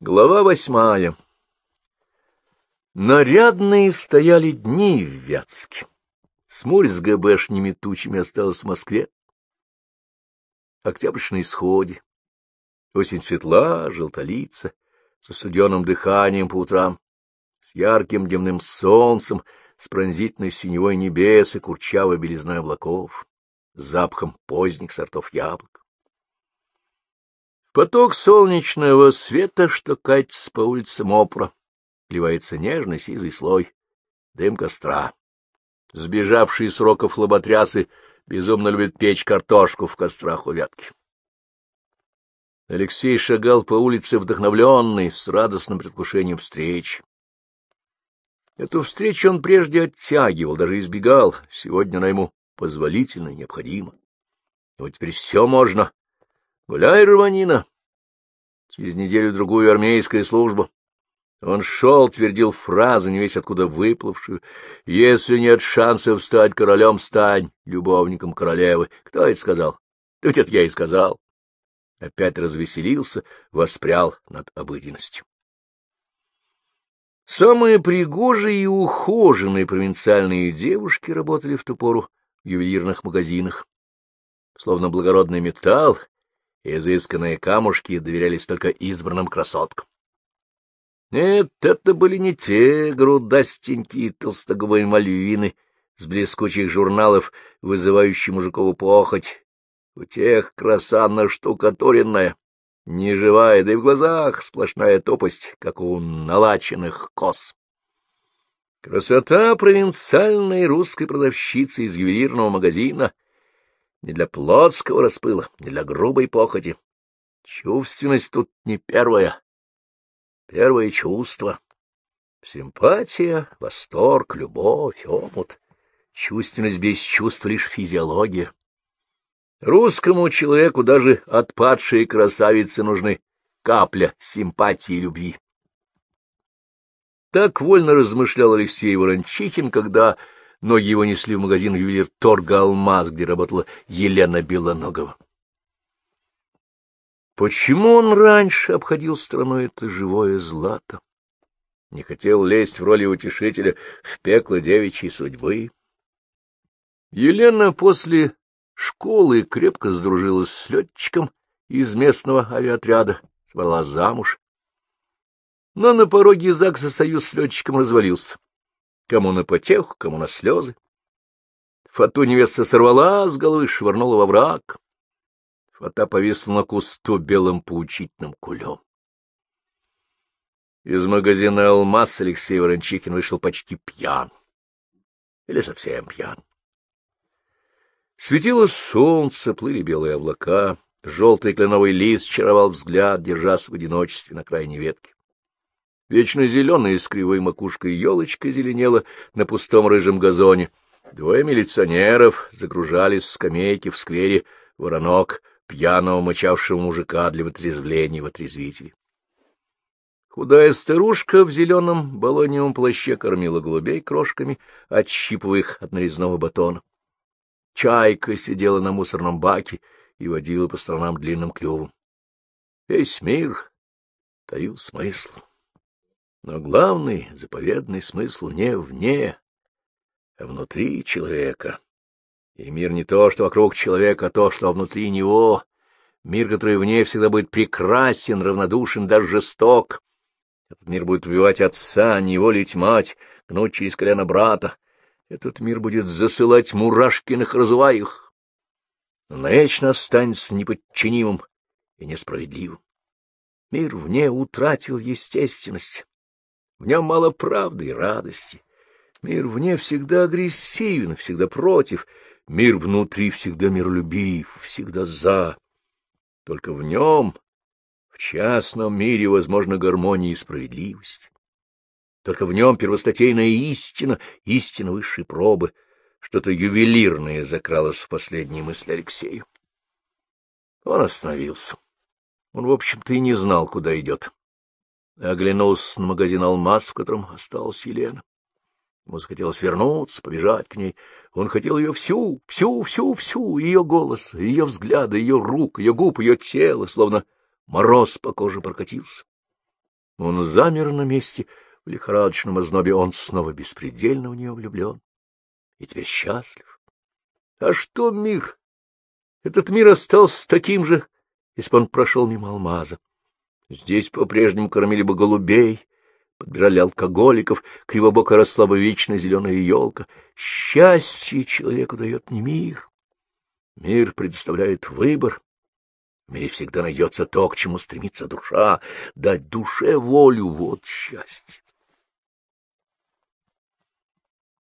Глава восьмая Нарядные стояли дни в Вятске. Смурь с ГБшними тучами осталась в Москве. Октябрь на исходе. Осень светла, желтолица, со студеным дыханием по утрам, с ярким дневным солнцем, с пронзительной синевой небес и курчавой белизной облаков, с запахом поздних сортов яблок. Поток солнечного света, что катится по улицам Опра, вливается нежный сизый слой, дым костра. Сбежавшие с роков лоботрясы безумно любят печь картошку в кострах у вятки. Алексей шагал по улице вдохновленный, с радостным предвкушением встречи. Эту встречу он прежде оттягивал, даже избегал. Сегодня она ему позволительна и необходима. Вот теперь все можно. Гуляй, рванина. Через неделю-другую армейская служба. Он шел, твердил фразу, не весь откуда выплывшую. «Если нет шансов стать королем, стань любовником королевы». Кто это сказал? Да ведь это я и сказал. Опять развеселился, воспрял над обыденностью. Самые пригожие и ухоженные провинциальные девушки работали в ту пору в ювелирных магазинах. Словно благородный металл изысканные камушки доверялись только избранным красоткам. Нет, это были не те грудастенькие толстогубые мальвины с блескучих журналов, вызывающие мужикову похоть. У тех краса наштукатуренная, неживая, да и в глазах сплошная топость, как у налаченных коз. Красота провинциальной русской продавщицы из ювелирного магазина не для плотского распыла, не для грубой похоти. Чувственность тут не первая. Первое чувство. Симпатия, восторг, любовь, омут. Чувственность без чувства лишь физиология. Русскому человеку даже отпадшие красавицы нужны капля симпатии и любви. Так вольно размышлял Алексей Ворончихин, когда ноги его несли в магазин ювелир торга «Алмаз», где работала Елена Белоногова. Почему он раньше обходил страной это живое злато? Не хотел лезть в роли утешителя в пекло девичьей судьбы? Елена после школы крепко сдружилась с летчиком из местного авиаотряда, свала замуж. Но на пороге ЗАГСа союз с летчиком развалился. Кому на потеху, кому на слезы. Фату невеста сорвала с головы, швырнула во враг. Фата повисла на кусту белым поучительным кулем. Из магазина «Алмаз» Алексей Ворончихин вышел почти пьян. Или совсем пьян. Светило солнце, плыли белые облака, желтый кленовый лист чаровал взгляд, держась в одиночестве на крайней ветке. Вечно зеленая с кривой макушкой елочка зеленела на пустом рыжем газоне. Двое милиционеров загружались с скамейки в сквере воронок, пьяного мочавшего мужика для вытрезвления в отрезвителе. Худая старушка в зеленом баллоневом плаще кормила голубей крошками, отщипывая их от нарезного батона. Чайка сидела на мусорном баке и водила по сторонам длинным клювом. Весь мир таил смысл. Но главный заповедный смысл не вне, а внутри человека. И мир не то, что вокруг человека, а то, что внутри него. Мир, который вне всегда будет прекрасен, равнодушен, даже жесток. Этот мир будет убивать отца, неволить мать, гнуть через колено брата, этот мир будет засылать мурашкиных разуваях, но навечно останется неподчинимым и несправедливым. Мир вне утратил естественность, в нем мало правды и радости. Мир вне всегда агрессивен, всегда против, мир внутри всегда миролюбив, всегда за. Только в нем, в частном мире, возможна гармония и справедливость. Только в нем первостатейная истина, истина высшей пробы. Что-то ювелирное закралось в последние мысли Алексею. Он остановился. Он, в общем-то, и не знал, куда идет. Оглянулся на магазин «Алмаз», в котором осталась Елена. Ему захотелось вернуться, побежать к ней. Он хотел ее всю, всю, всю, всю, ее голос, ее взгляды, ее рук, ее губ, ее тело, словно мороз по коже прокатился. Он замер на месте, в лихорадочном ознобе он снова беспредельно в нее влюблен. И теперь счастлив. А что мир? Этот мир остался таким же, если бы он прошел мимо алмаза. Здесь по-прежнему кормили бы голубей, подбирали алкоголиков, кривобоко росла бы вечная зеленая елка. Счастье человеку дает не мир. Мир предоставляет выбор. В мире всегда найдется то, к чему стремится душа. Дать душе волю — вот счастье.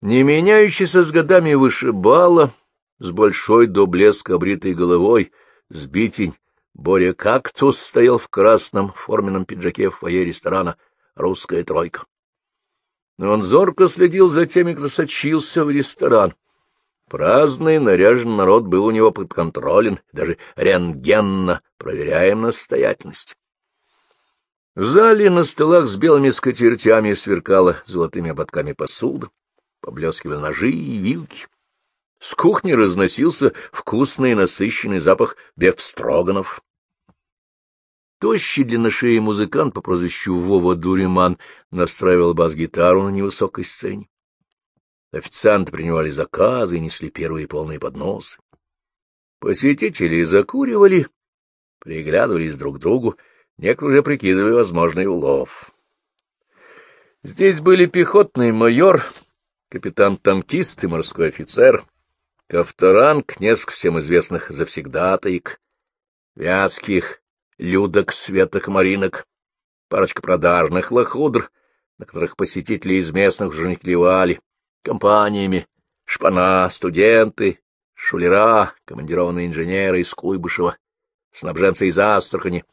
Не меняющийся с годами вышибала, с большой до блеска обритой головой, сбитень, Боря Кактус стоял в красном форменном пиджаке в фойе ресторана «Русская тройка». Он зорко следил за теми, кто сочился в ресторан. Праздный, наряженный народ был у него подконтролен, даже рентгенно проверяем настоятельность. В зале на столах с белыми скатертями сверкала золотыми ободками посуда, поблескивали ножи и вилки. С кухни разносился вкусный насыщенный запах бефстроганов. Тощий длинношеый музыкант по прозвищу Вова Дуриман настраивал бас-гитару на невысокой сцене. Официанты принимали заказы и несли первые полные подносы. Посетители закуривали, приглядывались друг к другу, некоторые уже прикидывали возможный улов. Здесь были пехотный майор, капитан-танкист и морской офицер, Ковторанг, несколько всем известных завсегдатаек, вятских людок, светок, маринок, парочка продажных лохудр, на которых посетители из местных клевали, компаниями, шпана, студенты, шулера, командированные инженеры из Куйбышева, снабженцы из Астрахани,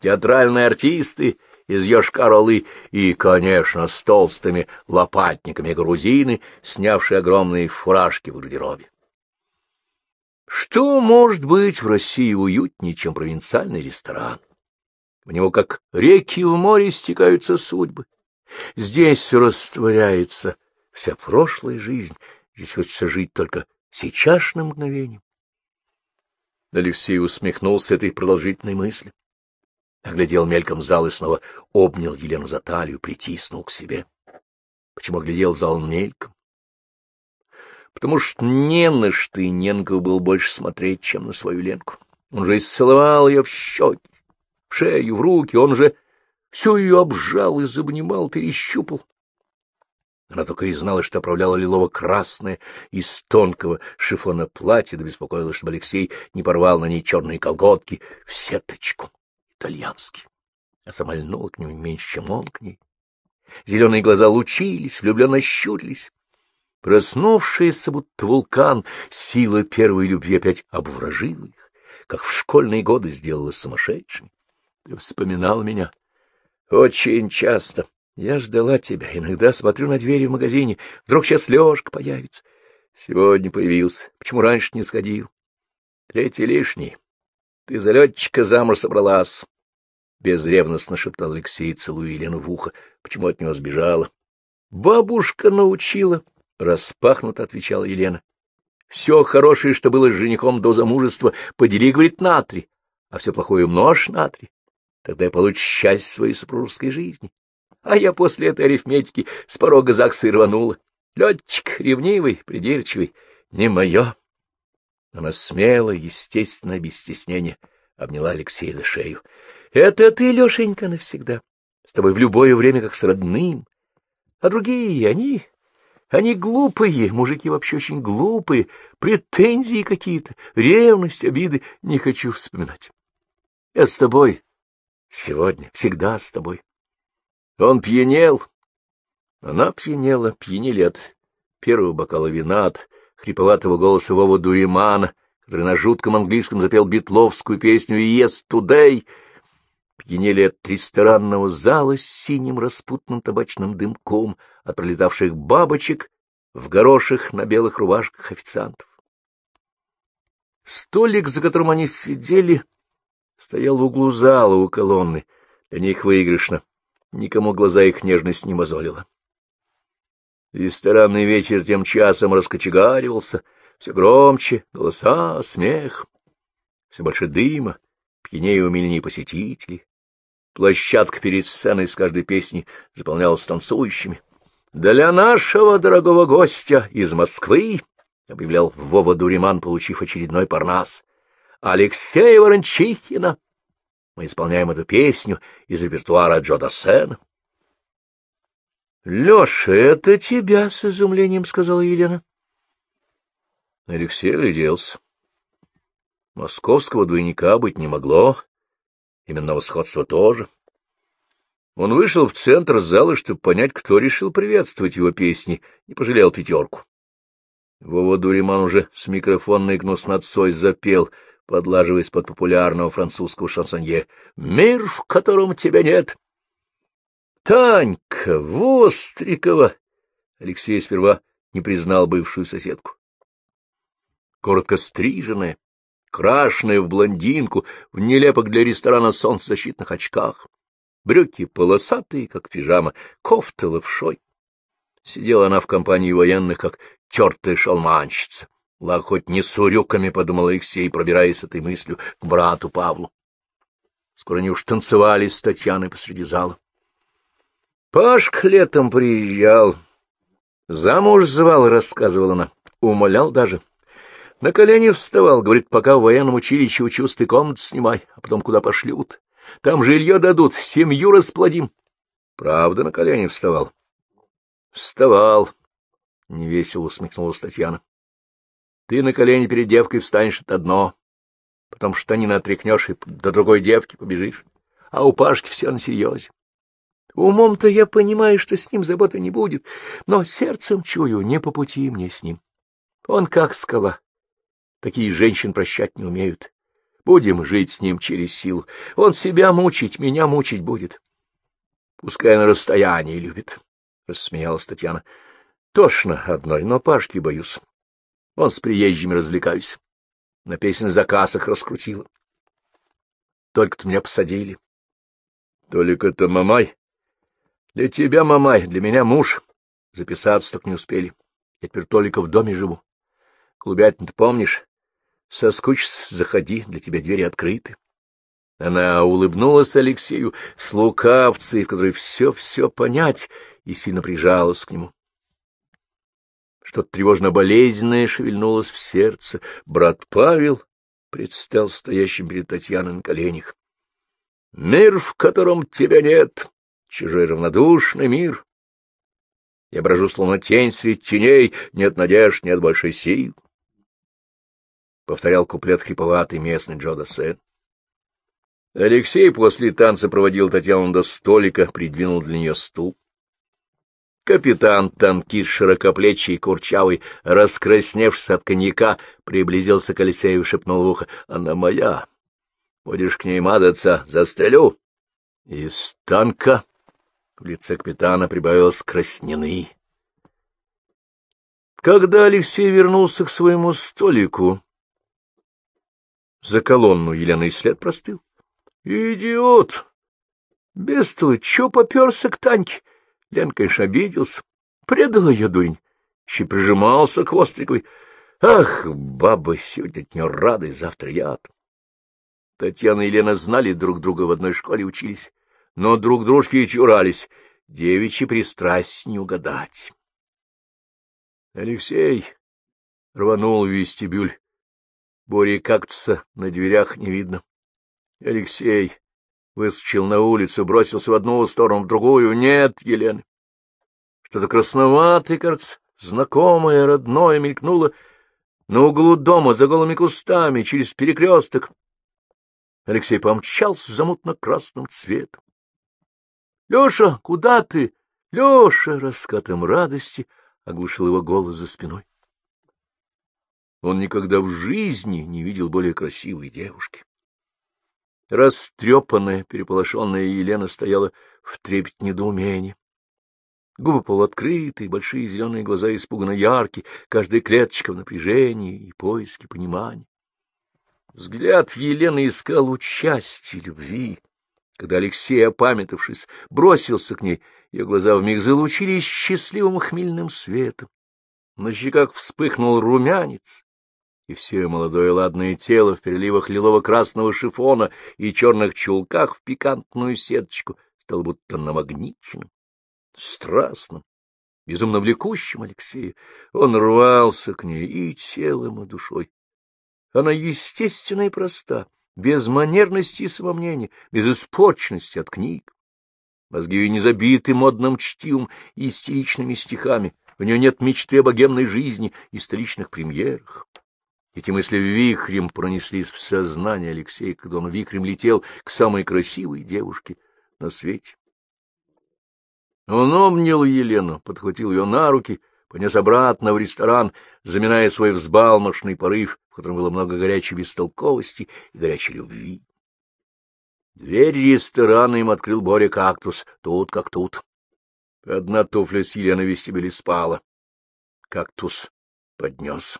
театральные артисты из Йошкар-Олы и, конечно, с толстыми лопатниками грузины, снявшие огромные фуражки в гардеробе. Что может быть в России уютнее, чем провинциальный ресторан? В него, как реки в море, стекаются судьбы. Здесь растворяется вся прошлая жизнь, здесь хочется жить только сейчасшным мгновением. Алексей усмехнулся этой продолжительной мысли. Оглядел мельком зал и снова обнял Елену за талию, притиснул к себе. Почему оглядел зал мельком? Потому что не на что и Ненков был больше смотреть, чем на свою Ленку. Он же исцеловал ее в щеки, в шею, в руки, он же все ее обжал и забнимал, перещупал. Она только и знала, что оправляла лилово-красное из тонкого шифона платье, да беспокоилась, чтобы Алексей не порвал на ней черные колготки в сеточку, итальянский. А сама льнула к нему меньше, чем он к ней. Зеленые глаза лучились, влюбленно щурились. Проснувшаяся, будто вулкан, сила первой любви опять обворожила их, как в школьные годы сделала сумасшедшими. Ты вспоминал меня? Очень часто. Я ждала тебя, иногда смотрю на двери в магазине, вдруг сейчас Лёшка появится. Сегодня появился. Почему раньше не сходил? Третий лишний. Ты за летчика замуж собралась. Безревностно шептал Алексей, целуя Елену в ухо. Почему от него сбежала? Бабушка научила. Распахнуто, — отвечала Елена. — Все хорошее, что было с женихом до замужества, подели, — говорит, — на три, а все плохое умножь на три. Тогда я получу счастье своей супружеской жизни. А я после этой арифметики с порога ЗАГСа и рванула. Летчик ревнивый, придирчивый, не мое. Она смело, естественно, без стеснения, обняла Алексея за шею. — Это ты, Лешенька, навсегда. С тобой в любое время, как с родным. А другие, они они глупые, мужики вообще очень глупые, претензии какие-то, ревность, обиды не хочу вспоминать. Я с тобой сегодня, всегда с тобой. Он пьянел, она пьянела, пьянели от первого бокала вина, от хриповатого голоса Вова Дуримана, который на жутком английском запел битловскую песню «Yes, today», пьянели от ресторанного зала с синим распутным табачным дымком, от пролетавших бабочек в горошах на белых рубашках официантов. Столик, за которым они сидели, стоял в углу зала у колонны. Для них выигрышно. Никому глаза их нежность не мозолила. Ресторанный вечер тем часом раскочегаривался, все громче, голоса, смех, все больше дыма, пьянее умильнее посетителей. Площадка перед сценой с каждой песней заполнялась танцующими. «Для нашего дорогого гостя из Москвы», — объявлял Вова Дуриман, получив очередной парнас, — «Алексея Ворончихина». Мы исполняем эту песню из репертуара Джо Дассена. — Леша, это тебя, — с изумлением сказала Елена. Алексей огляделся. Московского двойника быть не могло, именного сходства тоже. Он вышел в центр зала, чтобы понять, кто решил приветствовать его песни, и пожалел пятерку. Вова Дуриман уже с микрофонной гнуснотцой запел, подлаживаясь под популярного французского шансонье «Мир, в котором тебя нет». «Танька Вострикова!» Алексей сперва не признал бывшую соседку. Коротко стриженная, крашеная в блондинку, в нелепых для ресторана солнцезащитных очках, брюки полосатые, как пижама, кофта лапшой. Сидела она в компании военных, как тертая шалманщица. Ла хоть не с урюками, — подумал Алексей, пробираясь этой мыслью к брату Павлу. Скоро они уж танцевали с Татьяной посреди зала. Пашка летом приезжал. Замуж звал, — рассказывала она. Умолял даже. На колени вставал, говорит, пока в военном училище учусь, ты комнату снимай, а потом куда пошлют. Там жилье дадут, семью расплодим. Правда, на колени вставал. Вставал. Невесело усмехнулась Татьяна. Ты на колени перед девкой встанешь, это одно. Потом штанины отряхнешь и до другой девки побежишь. А у Пашки все на серьезе. Умом-то я понимаю, что с ним заботы не будет, но сердцем чую, не по пути мне с ним. Он как скала. Такие женщин прощать не умеют. Будем жить с ним через силу. Он себя мучить, меня мучить будет. Пускай на расстоянии любит, — рассмеялась Татьяна. Тошно одной, но Пашки боюсь. Он с приезжими развлекаюсь. На песен заказ их раскрутила. Только-то меня посадили. Только-то Мамай. Для тебя, Мамай, для меня муж. Записаться так не успели. Я теперь только в доме живу. Клубятин, ты помнишь? Соскучишься, заходи, для тебя двери открыты. Она улыбнулась Алексею с лукавцей, в которой все-все понять, и сильно прижалась к нему. Что-то тревожно-болезненное шевельнулось в сердце. Брат Павел предстал стоящим перед Татьяной на коленях. Мир, в котором тебя нет, чужой равнодушный мир. Я брожу, словно тень среди теней, нет надежд, нет большой сил. — повторял куплет хриповатый местный Джо Дассен. Алексей после танца проводил Татьяну до столика, придвинул для нее стул. Капитан, танкист широкоплечий, курчавый, раскрасневшись от коньяка, приблизился к Алексею и шепнул в ухо. — Она моя. Будешь к ней мазаться, застрелю. Из танка в лице капитана прибавилось краснены. Когда Алексей вернулся к своему столику, за колонну Елена и след простыл. — Идиот! Бестолы, чё попёрся к Таньке? Лен, конечно, обиделся. Предал ее дурень. Еще прижимался к Востриковой. Ах, баба, сегодня от нее рады, завтра я. Татьяна и Лена знали друг друга, в одной школе учились, но друг дружки и чурались. Девичьи пристрасть не угадать. Алексей рванул в вестибюль. Бори кактуса на дверях не видно. Алексей выскочил на улицу, бросился в одну сторону, в другую. Нет, Елены. Что-то красноватое, кажется, знакомое, родное мелькнуло на углу дома за голыми кустами, через перекресток. Алексей помчался за мутно-красным цветом. — Леша, куда ты? Леша! — раскатом радости оглушил его голос за спиной. Он никогда в жизни не видел более красивой девушки. Растрепанная, переполошенная Елена стояла в трепет недоумения. Губы полуоткрытые, большие зеленые глаза испуганно яркие, каждая клеточка в напряжении и поиске понимания. Взгляд Елены искал участия, любви. Когда Алексей, опамятавшись, бросился к ней, ее глаза вмиг залучились счастливым хмельным светом. На щеках вспыхнул румянец, и все молодое ладное тело в переливах лилово-красного шифона и черных чулках в пикантную сеточку стало будто намагниченным, страстным, безумно влекущим Алексея. Он рвался к ней и телом, и душой. Она естественна и проста, без манерности и самомнения, без испорченности от книг. Мозги ее не забиты модным чтивом и истеричными стихами, у нее нет мечты о богемной жизни и столичных премьерах. Эти мысли вихрем пронеслись в сознание Алексея, когда он вихрем летел к самой красивой девушке на свете. Он обнял Елену, подхватил ее на руки, понес обратно в ресторан, заминая свой взбалмошный порыв, в котором было много горячей бестолковости и горячей любви. Дверь ресторана им открыл Боря кактус, тут как тут. Одна туфля с Еленой в вестибюле спала. Кактус поднес.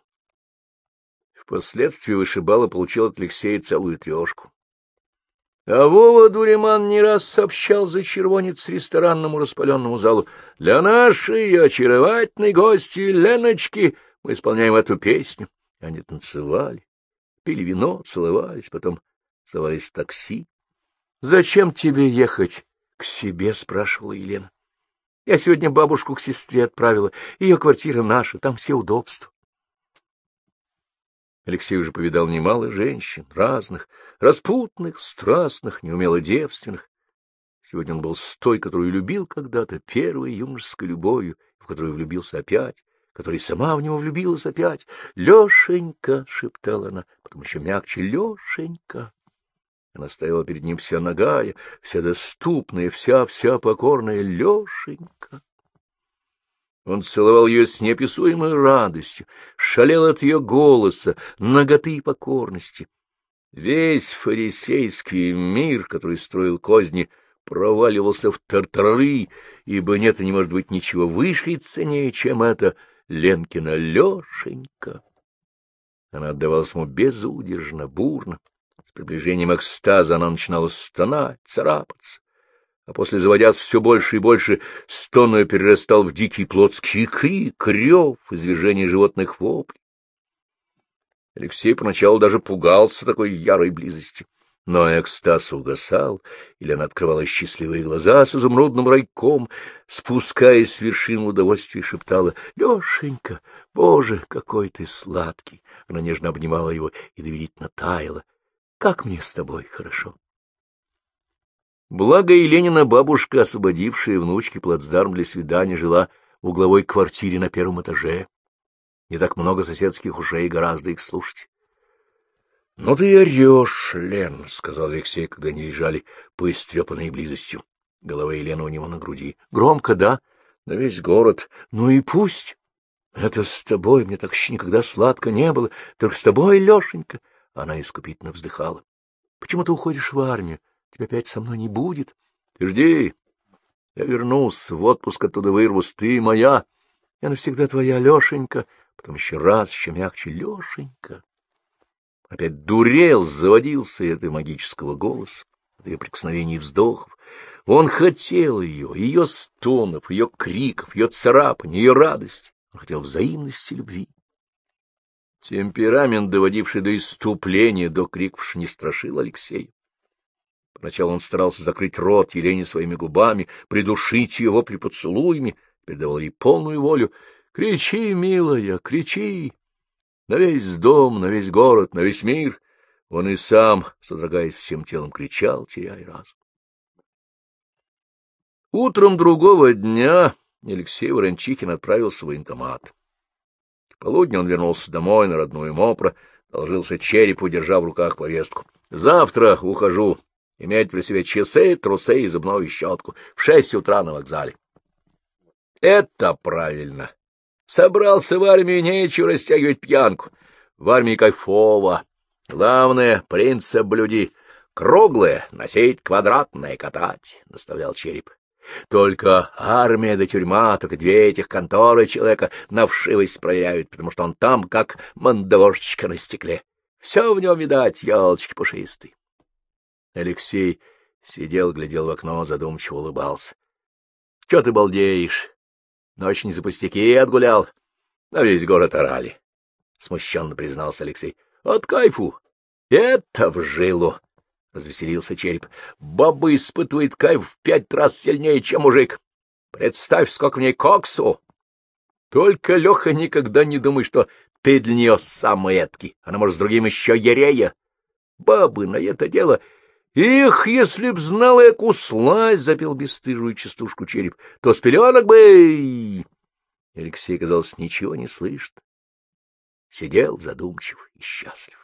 Впоследствии вышибала получил от Алексея целую трешку. А Вова Дуреман не раз сообщал за червонец ресторанному распаленному залу. «Для нашей очаровательной гости Леночки мы исполняем эту песню». Они танцевали, пили вино, целовались, потом целовались в такси. «Зачем тебе ехать к себе?» — спрашивала Елена. «Я сегодня бабушку к сестре отправила. Ее квартира наша, там все удобства». Алексей уже повидал немало женщин, разных, распутных, страстных, неумело девственных. Сегодня он был с той, которую любил когда-то, первой юношеской любовью, в которую влюбился опять, которая сама в него влюбилась опять. «Лешенька!» — шептала она, потом еще мягче «Лешенька!» Она стояла перед ним вся нагая, вся доступная, вся-вся покорная Лешенька. Он целовал ее с неописуемой радостью, шалел от ее голоса, ноготы и покорности. Весь фарисейский мир, который строил козни, проваливался в тартары, ибо нет и не может быть ничего выше и ценнее, чем это Ленкина Лешенька. Она отдавалась ему безудержно, бурно. С приближением экстаза она начинала стонать, царапаться а после, заводясь все больше и больше, стон перерастал в дикий плотский крик, рев, извержение животных воплей. Алексей поначалу даже пугался такой ярой близости. Но экстаз угасал, или она открывала счастливые глаза с изумрудным райком, спускаясь с вершины удовольствия, шептала «Лешенька, боже, какой ты сладкий!» Она нежно обнимала его и доверительно таяла. «Как мне с тобой хорошо!» Благо и Ленина бабушка, освободившая внучке плацдарм для свидания, жила в угловой квартире на первом этаже. Не так много соседских ушей, гораздо их слушать. — Ну ты орешь, Лен, — сказал Алексей, когда они лежали по близостью. Голова Елены у него на груди. — Громко, да? На весь город. Ну и пусть. Это с тобой мне так еще никогда сладко не было. Только с тобой, Лешенька. Она искупительно вздыхала. — Почему ты уходишь в армию? Тебя опять со мной не будет. Ты жди. Я вернусь, в отпуск оттуда вырвусь. Ты моя. Я навсегда твоя, Лешенька. Потом еще раз, еще мягче, Лешенька. Опять дурел, заводился этой магического голоса, от ее прикосновений и вздохов. Он хотел ее, ее стонов, ее криков, ее царапаний, ее радости. Он хотел взаимности любви. Темперамент, доводивший до иступления, до криков, не страшил Алексея. Сначала он старался закрыть рот Елене своими губами, придушить ее вопли поцелуями, передавал ей полную волю. «Кричи, милая, кричи! На весь дом, на весь город, на весь мир!» Он и сам, содрогаясь всем телом, кричал, теряя разум. Утром другого дня Алексей Ворончихин отправился в военкомат. К полудню он вернулся домой на родную Мопро, должился черепу, держа в руках повестку. — Завтра ухожу иметь при себе часы, трусы и зубную щетку в шесть утра на вокзале. Это правильно. Собрался в армию, нечего растягивать пьянку. В армии кайфово. Главное, принцип блюди. Круглое носить, квадратное катать, — наставлял череп. Только армия да тюрьма, только две этих конторы человека на вшивость проверяют, потому что он там, как мандавошечка на стекле. Все в нем, видать, елочки пушистые. Алексей сидел, глядел в окно, задумчиво улыбался. — Чего ты балдеешь? Ночь не за пустяки отгулял. На весь город орали. смущенно признался Алексей. — От кайфу. Это в жилу. — развеселился череп. — Баба испытывает кайф в пять раз сильнее, чем мужик. Представь, сколько в ней коксу. Только, Леха, никогда не думай, что ты для нее самый эткий. Она, может, с другим еще ерея. Бабы на это дело... Их, если б знала, я куслась, — запел бесстыжую частушку череп, — то с пеленок бы... Алексей, казалось, ничего не слышит. Сидел задумчив и счастлив.